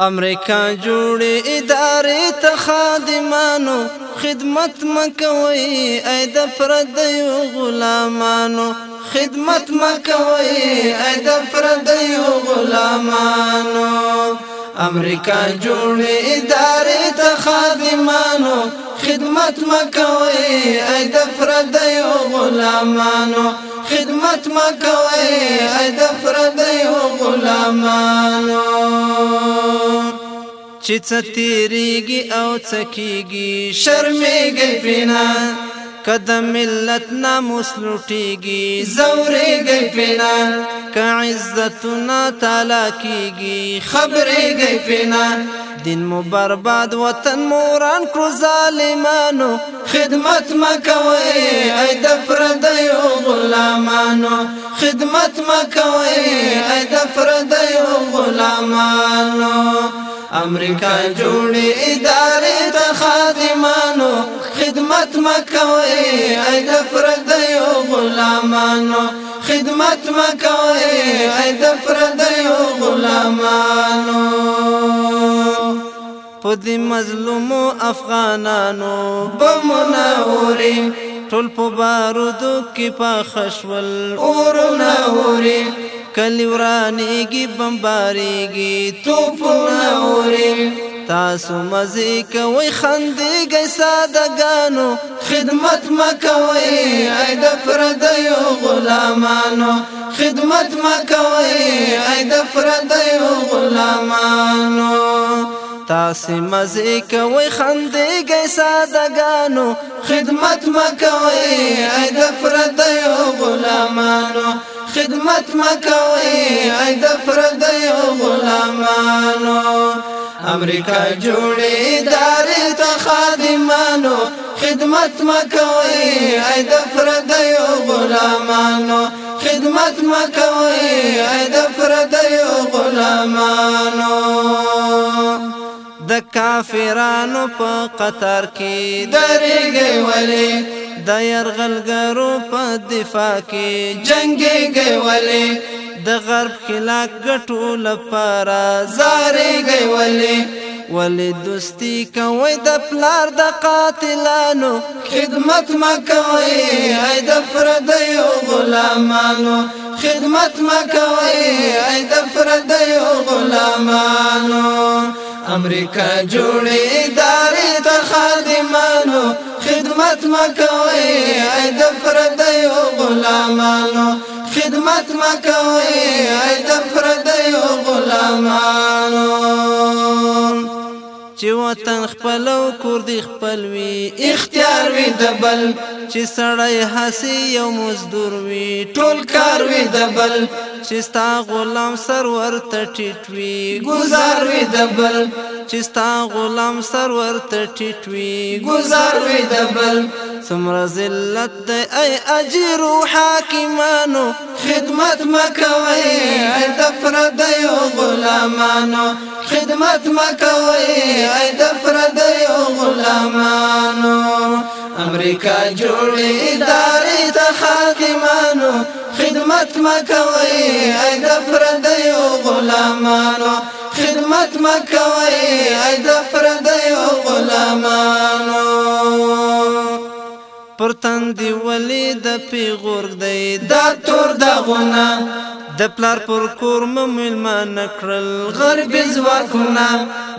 امریکا جوړې ادارې ته خادمانو خدمت مکوي اې د پردیو غلامانو خدمت مکوي اې د پردیو غلامانو امریکا جوړې ادارې ته خادمانو خدمت مکوي اې د پردیو غلامانو خدمت مکوي اې د پردیو غلامانو چې ستیریږي او څکیږي شرمېږي پینا قدم ملت ناموس لوټیږي زورېږي پینا که عزتنا تعالی کیږي خبرېږي پینا دین مو برباد وطن موران کړو ظالمانو خدمت مکوي اې د پردیو غلامانو خدمت مکوي اې د پردیو امریکا جوړې ادارې ته خادمانو خدمت مکوئ ای د پردیو غلامانو خدمت مکوئ ای د پردیو غلامانو په دې مظلومو افغانانو بمناوري ټول په بارودو کې په خشول اورونه اوري کلی ورانېږي بمبارېږي توپونه اوري تاسو مزې کوئ خندېږئ سادهګانو خدمت مه کوئ ای د پردیو غلامانو خدمت مه کوئ ای د پردیو غلامانو تاسې مزې کوي خندېږئ سادهګانو خدمت مه کوئ ای د پردیو غلامانو خدمت مکوي اې د پردیو غلامانو امریکا جوړې دار ته خادمانو خدمت مکوي اې د پردیو غلامانو خدمت مکوي اې د پردیو غلامانو د کافرانو په قطر کې درېږي ولې د يرغلګرو په دفاع کې جنگيږي ولې د غرب خلاف ګټو لپاره زاريږي ولې ولې دوستی کوي د پلار د قاتلانو خدمت ما کوي اې د پردیو غلامانو خدمت ما کوي اې د پردیو غلامانو امریکا جوړې دارې ته خادم خدمت مکوي اې د پردیو غلامانو خدمت مکوي اې د پردیو غلامانو چې وطن خپل او کور دی خپل وی اختیار وی د بل چې سړی حسي یو مزدور وی ټول کار وی د بل چې ستا غلام سرور ته ټټوي گزار وی د بل چې ستا غلام سرور ته ټټوي گزار وي د بل څومره ذلت دی ای اجرو حاکمانو خدمت مکوي ای دفردیو غلامانو خدمت مکوي ای دفردیو غلامانو امریکا جوړې ادارې ته خادمانو خدمت مکوي ای دفردیو غلامانو خدمت مکوي اې د پردیو غلامانو پر تند ولی د پیغور دی دا تور دا غنا د پلار پر کور مو ملمان کړل غرب زواکونا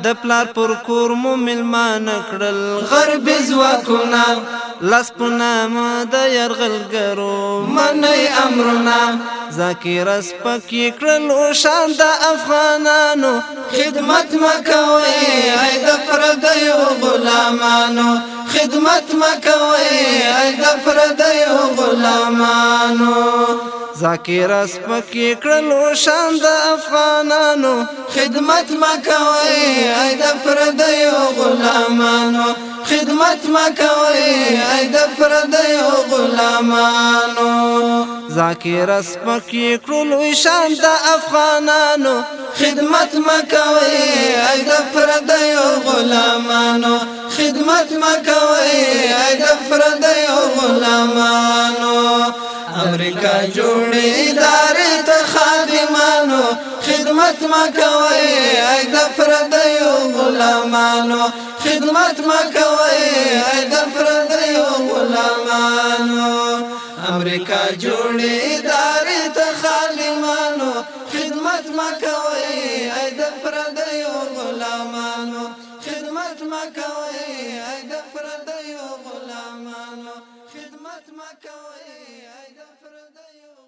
د پلار پر کور مو ملمان کړل غرب زواکونا لس پنام د يرغلګرو منی امرنا ذکر اس پکې کړل شان د افغانانو خدمت مکوي اې د پردیو غلامانو خدمت مکوي اې د پردیو غلامانو ذکر اس پکې کړل شان د افغان خدمت مکوي اې د پردیو غلامانو خدمت مکوي اې د پردیو غلامانو ذاکر اسمکی کړل شان د افغانانو خدمت مکوي اې د پردیو غلامانو خدمت مکوي اې د پردیو غلامانو امریکا جوړې دار خدمت ما کوي اې د پردیو غلامانو خدمت ما کوي اې د پردیو غلامانو امریکا جوړې دارې ته خالمانو خدمت ما کوي اې د پردیو غلامانو خدمت ما کوي اې د پردیو غلامانو خدمت ما کوي اې د پردیو